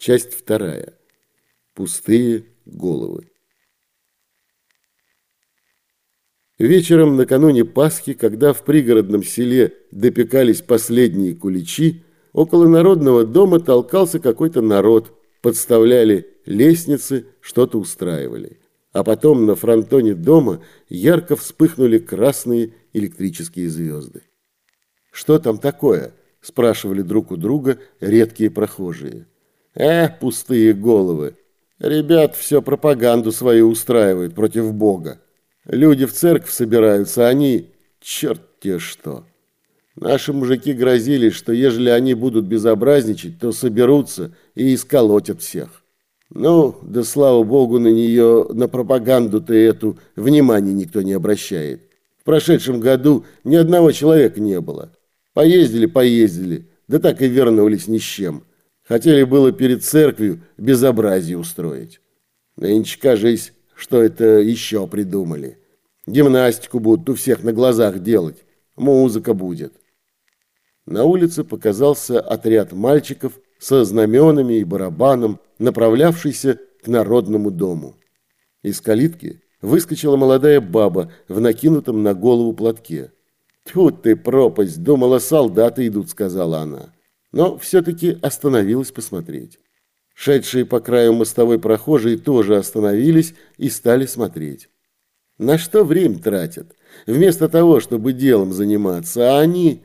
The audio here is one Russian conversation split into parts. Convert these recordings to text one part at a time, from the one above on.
Часть вторая. Пустые головы. Вечером накануне Пасхи, когда в пригородном селе допекались последние куличи, около народного дома толкался какой-то народ, подставляли лестницы, что-то устраивали. А потом на фронтоне дома ярко вспыхнули красные электрические звезды. «Что там такое?» – спрашивали друг у друга редкие прохожие. «Э, пустые головы! Ребят все пропаганду свою устраивают против Бога. Люди в церковь собираются, они... Черт те что!» Наши мужики грозили, что ежели они будут безобразничать, то соберутся и исколотят всех. Ну, да слава богу, на нее, на пропаганду-то эту, внимания никто не обращает. В прошедшем году ни одного человека не было. Поездили, поездили, да так и вернулись ни с чем. Хотели было перед церковью безобразие устроить. Нынче, кажись, что это еще придумали. Гимнастику будут у всех на глазах делать. Музыка будет. На улице показался отряд мальчиков со знаменами и барабаном, направлявшийся к народному дому. Из калитки выскочила молодая баба в накинутом на голову платке. «Тут ты, пропасть, думала, солдаты идут», — сказала она но все-таки остановилась посмотреть. Шедшие по краю мостовой прохожие тоже остановились и стали смотреть. На что время тратят? Вместо того, чтобы делом заниматься, а они...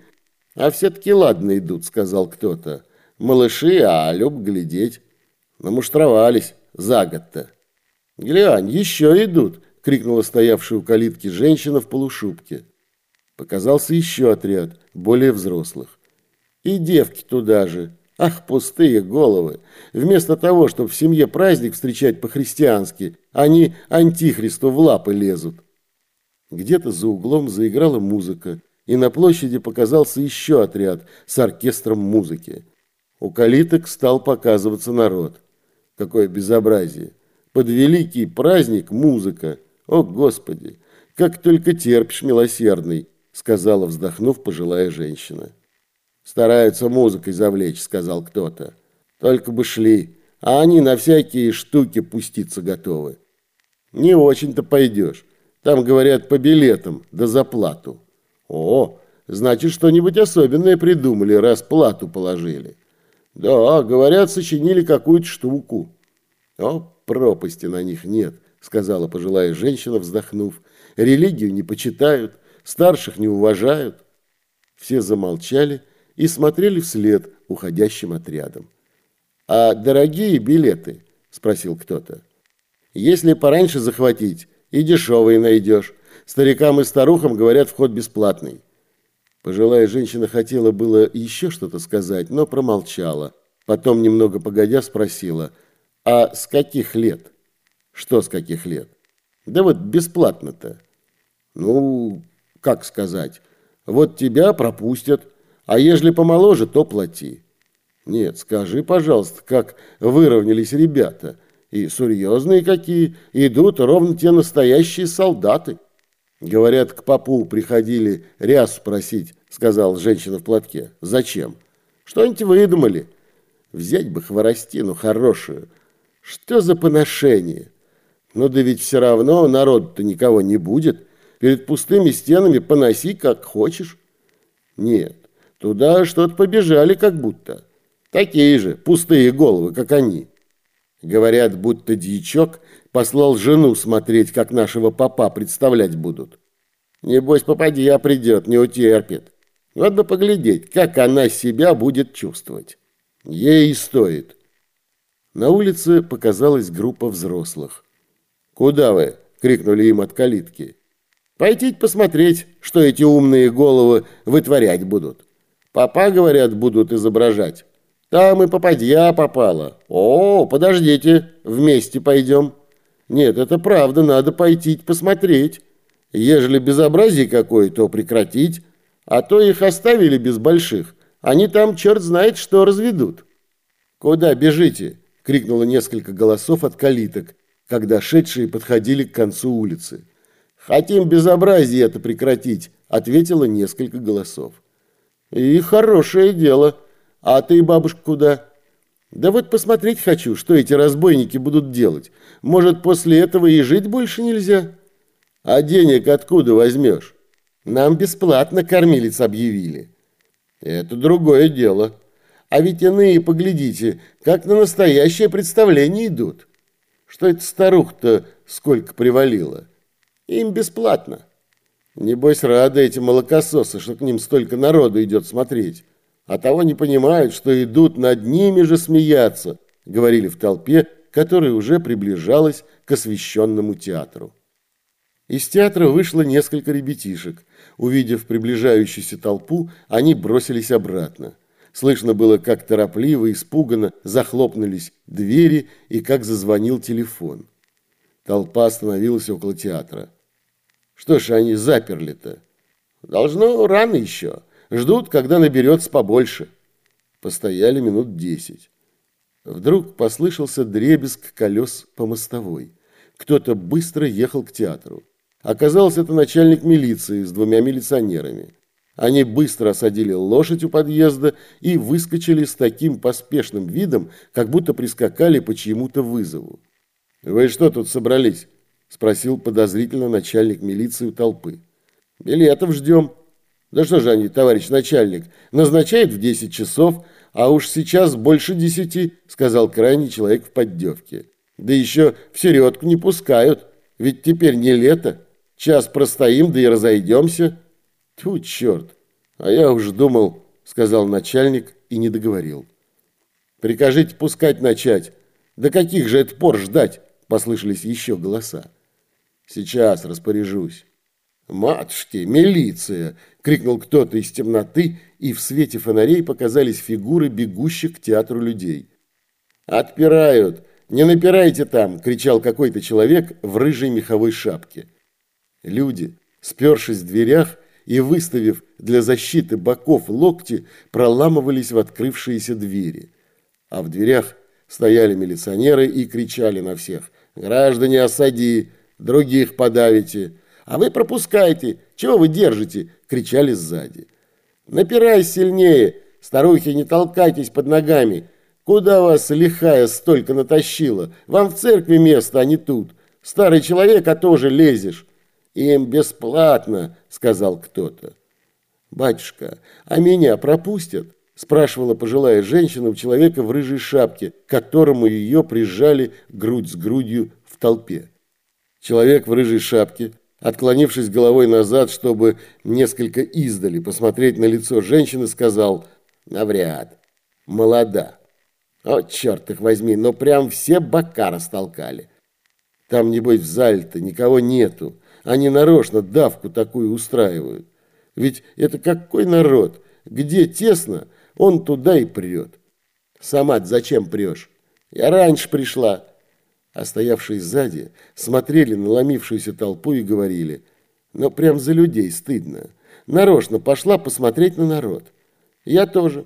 А все-таки ладно идут, сказал кто-то. Малыши, а люб глядеть. Намуштровались за год-то. Глянь, еще идут, крикнула стоявшая у калитки женщина в полушубке. Показался еще отряд, более взрослых. И девки туда же. Ах, пустые головы. Вместо того, чтобы в семье праздник встречать по-христиански, они антихристу в лапы лезут. Где-то за углом заиграла музыка, и на площади показался еще отряд с оркестром музыки. У калиток стал показываться народ. Какое безобразие! Под великий праздник музыка. О, Господи! Как только терпишь, милосердный, сказала, вздохнув, пожилая женщина. Стараются музыкой завлечь, сказал кто-то. Только бы шли, а они на всякие штуки пуститься готовы. Не очень-то пойдешь. Там, говорят, по билетам, да за плату. О, значит, что-нибудь особенное придумали, раз плату положили. Да, говорят, сочинили какую-то штуку. О, пропасти на них нет, сказала пожилая женщина, вздохнув. Религию не почитают, старших не уважают. Все замолчали, и смотрели вслед уходящим отрядом. «А дорогие билеты?» – спросил кто-то. «Если пораньше захватить, и дешевые найдешь. Старикам и старухам, говорят, вход бесплатный». Пожилая женщина хотела было еще что-то сказать, но промолчала. Потом, немного погодя, спросила, «А с каких лет?» «Что с каких лет?» «Да вот бесплатно-то». «Ну, как сказать, вот тебя пропустят, а ежели помоложе, то плати. Нет, скажи, пожалуйста, как выровнялись ребята. И серьезные какие, идут ровно те настоящие солдаты. Говорят, к попу приходили ряс спросить, сказал женщина в платке. Зачем? Что-нибудь выдумали. Взять бы хворостину хорошую. Что за поношение? Ну да ведь все равно народу-то никого не будет. Перед пустыми стенами поноси как хочешь. Нет, Туда что-то побежали как будто. Такие же, пустые головы, как они. Говорят, будто дьячок послал жену смотреть, как нашего папа представлять будут. Небось, попадья придет, не утерпит. Вот бы поглядеть, как она себя будет чувствовать. Ей стоит. На улице показалась группа взрослых. «Куда вы?» — крикнули им от калитки. «Пойти посмотреть, что эти умные головы вытворять будут». Папа, говорят, будут изображать. Там и попадья попала. О, подождите, вместе пойдем. Нет, это правда, надо пойти посмотреть. Ежели безобразие какое, то прекратить. А то их оставили без больших. Они там черт знает что разведут. Куда бежите? Крикнуло несколько голосов от калиток, когда шедшие подходили к концу улицы. Хотим безобразие это прекратить, ответило несколько голосов. И хорошее дело. А ты, бабушка, куда? Да вот посмотреть хочу, что эти разбойники будут делать. Может, после этого и жить больше нельзя? А денег откуда возьмешь? Нам бесплатно кормилец объявили. Это другое дело. А ведь иные, поглядите, как на настоящее представление идут. Что это старух-то сколько привалило? Им бесплатно. Небось, рады эти молокососы, что к ним столько народу идет смотреть. А того не понимают, что идут над ними же смеяться, говорили в толпе, которая уже приближалась к освещенному театру. Из театра вышло несколько ребятишек. Увидев приближающуюся толпу, они бросились обратно. Слышно было, как торопливо, испуганно захлопнулись двери и как зазвонил телефон. Толпа остановилась около театра. Что ж они заперли-то? Должно рано еще. Ждут, когда наберется побольше. Постояли минут десять. Вдруг послышался дребезг колес по мостовой. Кто-то быстро ехал к театру. Оказалось, это начальник милиции с двумя милиционерами. Они быстро осадили лошадь у подъезда и выскочили с таким поспешным видом, как будто прискакали по чьему-то вызову. «Вы что тут собрались?» – спросил подозрительно начальник милиции у толпы. «Билетов ждем». «Да что же они, товарищ начальник, назначают в 10 часов, а уж сейчас больше десяти», – сказал крайний человек в поддевке. «Да еще в середку не пускают, ведь теперь не лето». Час простоим, да и разойдемся. Тьфу, черт. А я уж думал, сказал начальник и не договорил. Прикажите пускать начать. До каких же это пор ждать? Послышались еще голоса. Сейчас распоряжусь. «Матушки, милиция!» — крикнул кто-то из темноты, и в свете фонарей показались фигуры бегущих к театру людей. «Отпирают! Не напирайте там!» — кричал какой-то человек в рыжей меховой шапке. Люди, спершись в дверях и выставив для защиты боков локти, проламывались в открывшиеся двери. А в дверях стояли милиционеры и кричали на всех «Граждане, осади! Других подавите! А вы пропускайте! Чего вы держите?» – кричали сзади. «Напирай сильнее! Старухи, не толкайтесь под ногами! Куда вас лихая столько натащила? Вам в церкви место, а не тут! Старый человек, а тоже лезешь!» «Им бесплатно», — сказал кто-то. «Батюшка, а меня пропустят?» — спрашивала пожилая женщина у человека в рыжей шапке, к которому ее прижали грудь с грудью в толпе. Человек в рыжей шапке, отклонившись головой назад, чтобы несколько издали посмотреть на лицо женщины, сказал «Навряд. Молода». «О, черт их возьми, но прям все бока растолкали. Там, небось, в зале-то никого нету. Они нарочно давку такую устраивают. Ведь это какой народ? Где тесно, он туда и прет. Сама зачем прешь? Я раньше пришла. А стоявшие сзади смотрели на ломившуюся толпу и говорили, но прям за людей стыдно. Нарочно пошла посмотреть на народ. Я тоже.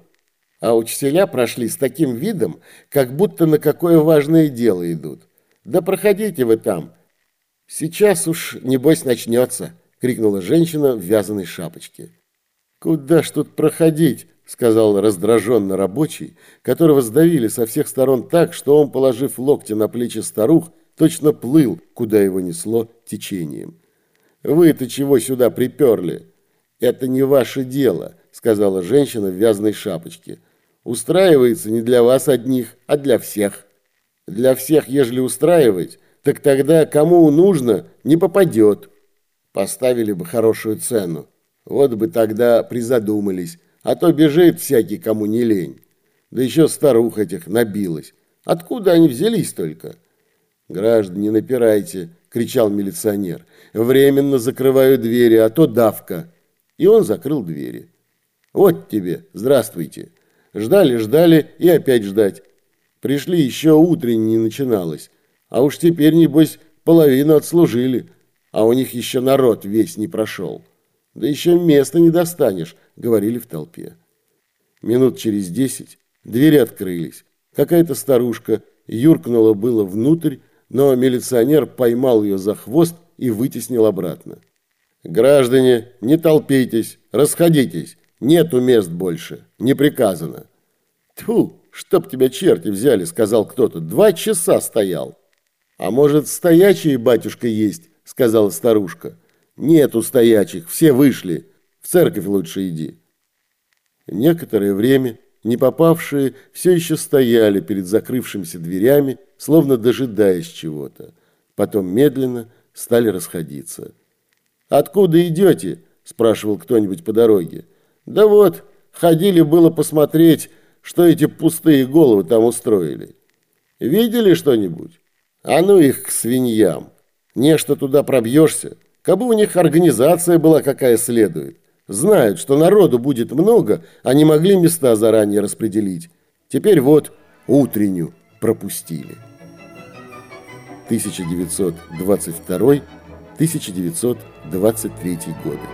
А учителя прошли с таким видом, как будто на какое важное дело идут. Да проходите вы там, «Сейчас уж, небось, начнется!» — крикнула женщина в вязаной шапочке. «Куда ж тут проходить?» — сказал раздраженно рабочий, которого сдавили со всех сторон так, что он, положив локти на плечи старух, точно плыл, куда его несло течением. «Вы-то чего сюда приперли?» «Это не ваше дело», — сказала женщина в вязаной шапочке. «Устраивается не для вас одних, а для всех. Для всех, ежели устраивать, так тогда кому нужно, не попадет. Поставили бы хорошую цену. Вот бы тогда призадумались, а то бежит всякий, кому не лень. Да еще старух этих набилась. Откуда они взялись только? Граждане, напирайте, кричал милиционер. Временно закрываю двери, а то давка. И он закрыл двери. Вот тебе, здравствуйте. Ждали, ждали и опять ждать. Пришли, еще утренне не начиналось. А уж теперь, небось, половину отслужили, а у них еще народ весь не прошел. Да еще места не достанешь, говорили в толпе. Минут через десять двери открылись. Какая-то старушка юркнула было внутрь, но милиционер поймал ее за хвост и вытеснил обратно. «Граждане, не толпитесь, расходитесь, нету мест больше, не приказано». «Тьфу, «Чтоб тебя черти взяли», — сказал кто-то. «Два часа стоял». «А может, стоячие, батюшка, есть?» — сказала старушка. «Нету стоячих, все вышли. Церковь лучше иди». Некоторое время не попавшие все еще стояли перед закрывшимися дверями, словно дожидаясь чего-то. Потом медленно стали расходиться. «Откуда идете?» – спрашивал кто-нибудь по дороге. «Да вот, ходили было посмотреть, что эти пустые головы там устроили. Видели что-нибудь? А ну их к свиньям. Нечто туда пробьешься. Кабы у них организация была какая следует. Знают, что народу будет много, они могли места заранее распределить. Теперь вот утреннюю пропустили. 1922-1923 годы.